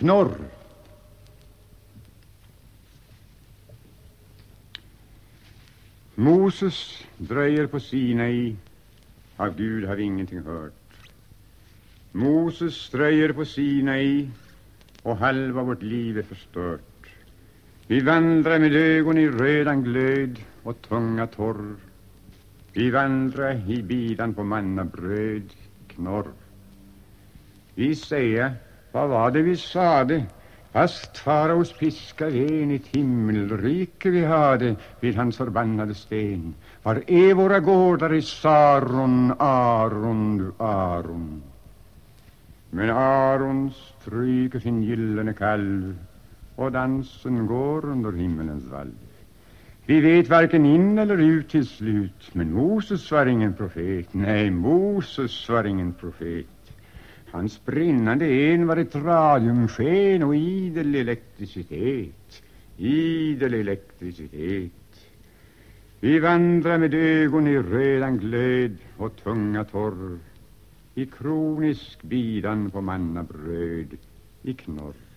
Knorr. Moses dröjer på Sinai, av Gud har vi ingenting hört. Moses dröjer på Sinai och halva vårt liv är förstört. Vi vandrar med ögon i rödan glöd och tunga torr. Vi vandrar i bidan på mannabröd, knorr. Vi säger, vad var det vi sade? Fast faraos piska enigt himmelrike vi hade vid hans förbannade sten. Var är våra gårdar i Saron, Aron, du Aron? Men Aron stryker sin gyllene kalv och dansen går under himmelens valv. Vi vet varken in eller ut till slut, men Moses var ingen profet. Nej, Moses var ingen profet. Hans brinnande en var ett radiumsken och idel elektricitet. Idel elektricitet. Vi vandrar med ögon i rödan glöd och tunga torr i kronisk bidan på mannabröd i knorr.